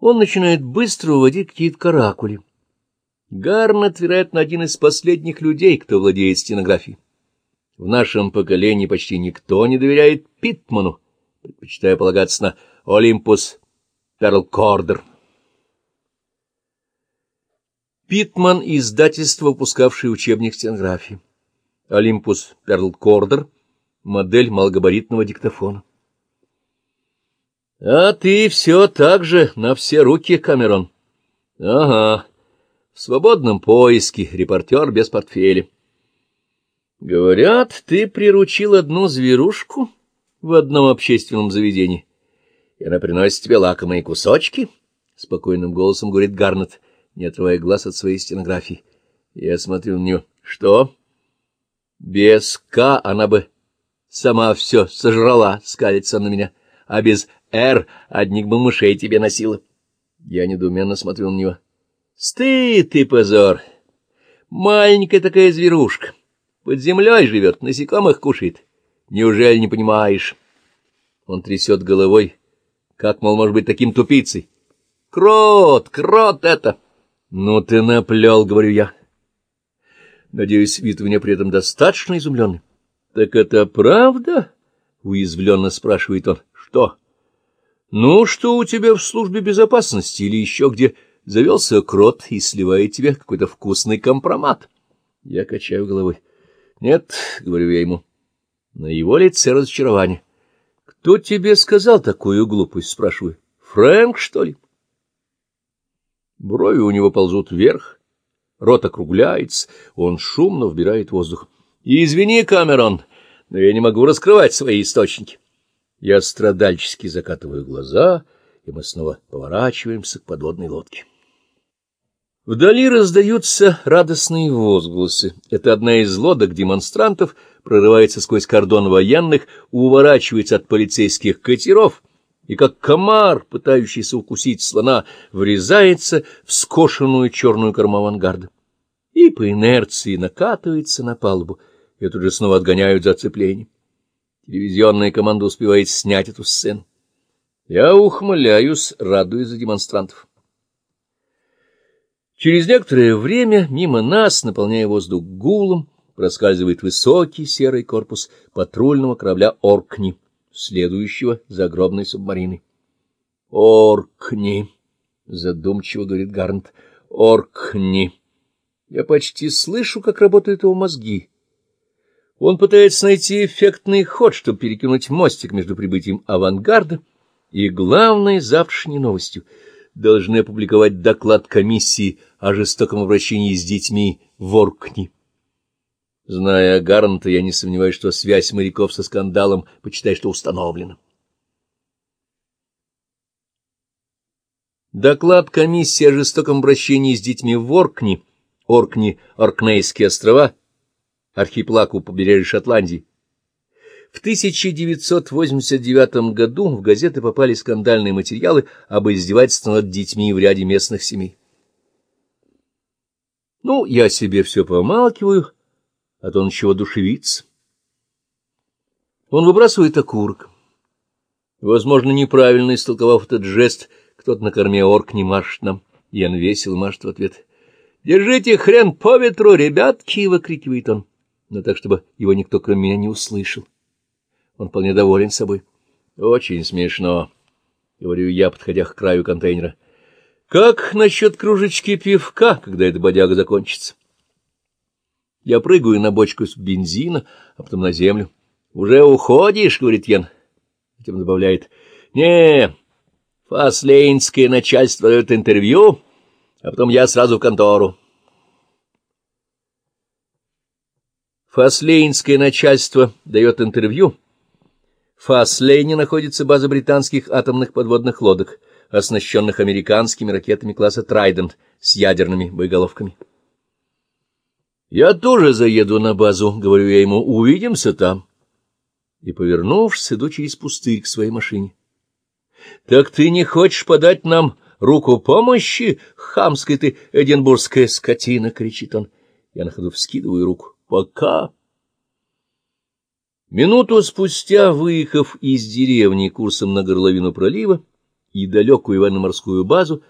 Он начинает быстро уводить какие-то каракули. Гарнет, вероятно, один из последних людей, кто владеет стенографией. В нашем поколении почти никто не доверяет Питману, предпочитая полагаться на Олимпус Перлкордер. Питман — издательство, выпускавшее учебник стенографии. Олимпус Перлкордер — модель малогабаритного диктофона. — А ты все так же, на все руки, Камерон. — Ага. В свободном поиске, репортер без портфеля. — Говорят, ты приручил одну зверушку в одном общественном заведении, и она приносит тебе лакомые кусочки? — спокойным голосом говорит Гарнет, не отрывая глаз от своей стенографии. Я смотрю на нее. — Что? — Без «К» она бы сама все сожрала, — скалится на меня, а без Эр, одних бы мышей тебе носила. Я недоуменно смотрю на него. Стыд и позор! Маленькая такая зверушка. Под землей живет, насекомых кушает. Неужели не понимаешь? Он трясет головой. Как, мол, может быть таким тупицей? Крот, крот это! Ну ты наплел, говорю я. Надеюсь, вид у меня при этом достаточно изумленный. Так это правда? Уязвленно спрашивает он. Что? — ну, что у тебя в службе безопасности или еще где завелся крот и сливает тебе какой-то вкусный компромат? Я качаю головой. Нет, — говорю я ему. На его лице разочарование. Кто тебе сказал такую глупость, спрашиваю. Фрэнк, что ли? Брови у него ползут вверх, рот округляется, он шумно вбирает воздух. Извини, Камерон, но я не могу раскрывать свои источники. Я страдальчески закатываю глаза, и мы снова поворачиваемся к подводной лодке. Вдали раздаются радостные возгласы. Это одна из лодок демонстрантов прорывается сквозь кордон военных, уворачивается от полицейских катеров и, как комар, пытающийся укусить слона, врезается в скошенную черную корму авангарда. И по инерции накатывается на палубу, и тут же снова отгоняют за оцепление. Телевизионная команда успевает снять эту сцену. Я ухмыляюсь, радуясь за демонстрантов. Через некоторое время мимо нас, наполняя воздух гулом, проскальзывает высокий серый корпус патрульного корабля «Оркни», следующего за огромной субмариной. «Оркни», — задумчиво говорит Гарнт, — «Оркни». Я почти слышу, как работают его мозги он пытается найти эффектный ход, чтобы перекинуть мостик между прибытием авангарда и главной завтрашней новостью. Должны опубликовать доклад комиссии о жестоком обращении с детьми в Оркни. Зная Гарнта, я не сомневаюсь, что связь моряков со скандалом, почитай, что установлена. Доклад комиссии о жестоком обращении с детьми в Оркни, Оркни, Оркнейские острова, архипелаг у побережья Шотландии. В 1989 году в газеты попали скандальные материалы об издевательстве над детьми в ряде местных семей. Ну, я себе все помалкиваю, а то он чего душевится. Он выбрасывает окурок. Возможно, неправильно истолковав этот жест, кто-то на корме орк не машет нам. Ян весел машет в ответ. «Держите хрен по ветру, ребятки!» — выкрикивает он но так, чтобы его никто, кроме меня, не услышал. Он вполне доволен собой. — Очень смешно, — говорю я, подходя к краю контейнера. — Как насчет кружечки пивка, когда эта бодяга закончится? Я прыгаю на бочку с бензина, а потом на землю. — Уже уходишь, — говорит Ян. Затем добавляет. — Не, фаслейнское начальство дает интервью, а потом я сразу в контору. Фаслейнское начальство дает интервью. В Фаслейне находится база британских атомных подводных лодок, оснащенных американскими ракетами класса «Трайдент» с ядерными боеголовками. «Я тоже заеду на базу», — говорю я ему, — «увидимся там». И, повернувшись, иду через пустырь к своей машине. «Так ты не хочешь подать нам руку помощи, хамская ты эдинбургская скотина?» — кричит он. Я на ходу вскидываю руку. Пока. Минуту спустя, выехав из деревни курсом на горловину пролива, и далекую военно-морскую базу,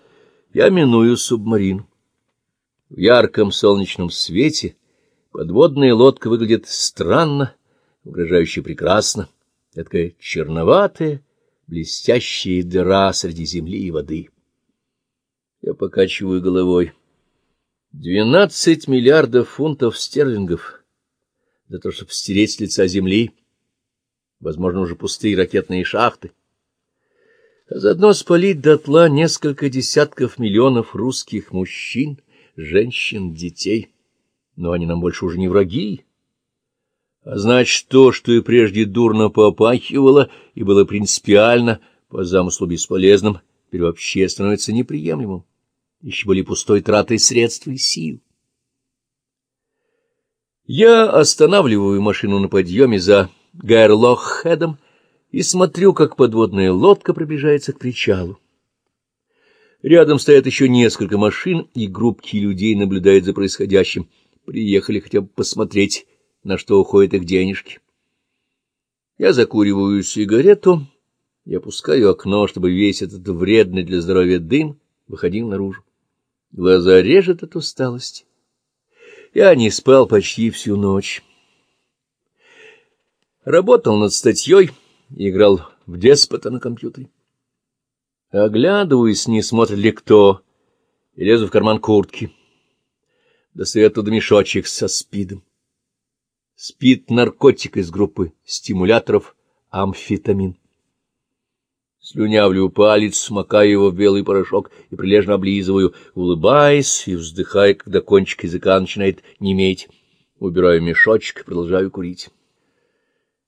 я миную субмарину. В ярком солнечном свете подводная лодка выглядит странно, угрожающе прекрасно, такая черноватая, блестящая дыра среди земли и воды. Я покачиваю головой. Двенадцать миллиардов фунтов стерлингов за то, чтобы стереть с лица земли, возможно, уже пустые ракетные шахты, а заодно спалить дотла несколько десятков миллионов русских мужчин, женщин, детей. Но они нам больше уже не враги. А значит, то, что и прежде дурно попахивало и было принципиально, по замыслу бесполезным, теперь вообще становится неприемлемым. Еще были пустой тратой средств и сил. Я останавливаю машину на подъеме за Гайрлохедом и смотрю, как подводная лодка приближается к причалу. Рядом стоят еще несколько машин, и группки людей наблюдают за происходящим. Приехали хотя бы посмотреть, на что уходят их денежки. Я закуриваю сигарету и опускаю окно, чтобы весь этот вредный для здоровья дым выходил наружу. Глаза режет от усталости. Я не спал почти всю ночь. Работал над статьей, играл в деспота на компьютере. Оглядываюсь, не смотрит ли кто, и лезу в карман куртки. Достаю оттуда мешочек со спидом. Спид — наркотик из группы стимуляторов амфетамин. Слюнявлю палец, смакаю его в белый порошок и прилежно облизываю, улыбаясь и вздыхая, когда кончик языка начинает неметь. Убираю мешочек и продолжаю курить.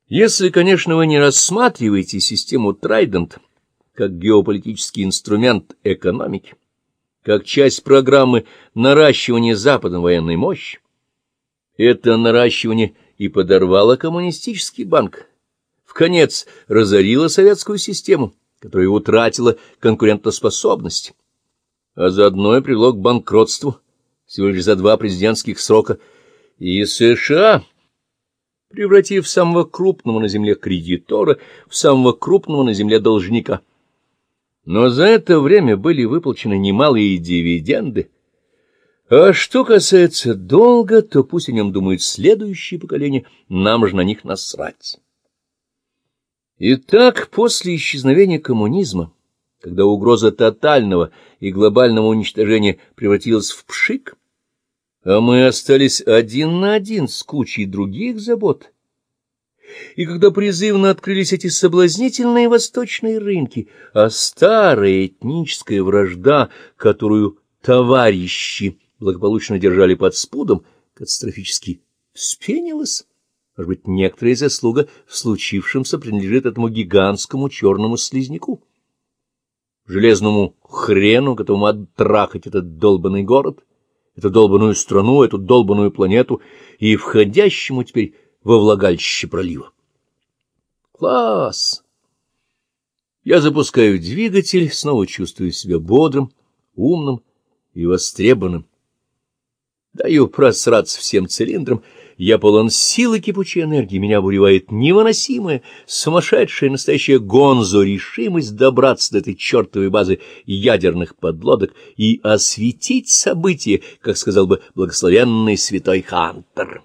Если, конечно, вы не рассматриваете систему Трайдент как геополитический инструмент экономики, как часть программы наращивания Западом военной мощи, это наращивание и подорвало коммунистический банк, в конец разорило советскую систему, которая утратила конкурентоспособность, а заодно и привело к банкротству всего лишь за два президентских срока, и США превратив самого крупного на земле кредитора в самого крупного на земле должника. Но за это время были выплачены немалые дивиденды. А что касается долга, то пусть о нем думают следующие поколения, нам же на них насрать. Итак, после исчезновения коммунизма, когда угроза тотального и глобального уничтожения превратилась в пшик, а мы остались один на один с кучей других забот. И когда призывно открылись эти соблазнительные восточные рынки, а старая этническая вражда, которую товарищи благополучно держали под спудом, катастрофически вспенилась, может быть, некоторая заслуга в случившемся принадлежит этому гигантскому черному слизняку, железному хрену, готовому оттрахать этот долбанный город — эту долбанную страну, эту долбанную планету и входящему теперь во влагалище пролива. Класс! Я запускаю двигатель, снова чувствую себя бодрым, умным и востребованным. Даю просраться всем цилиндрам — я полон силы кипучей энергии, меня обуревает невыносимая, сумасшедшая, настоящая гонзо решимость добраться до этой чертовой базы ядерных подлодок и осветить события, как сказал бы благословенный святой Хантер.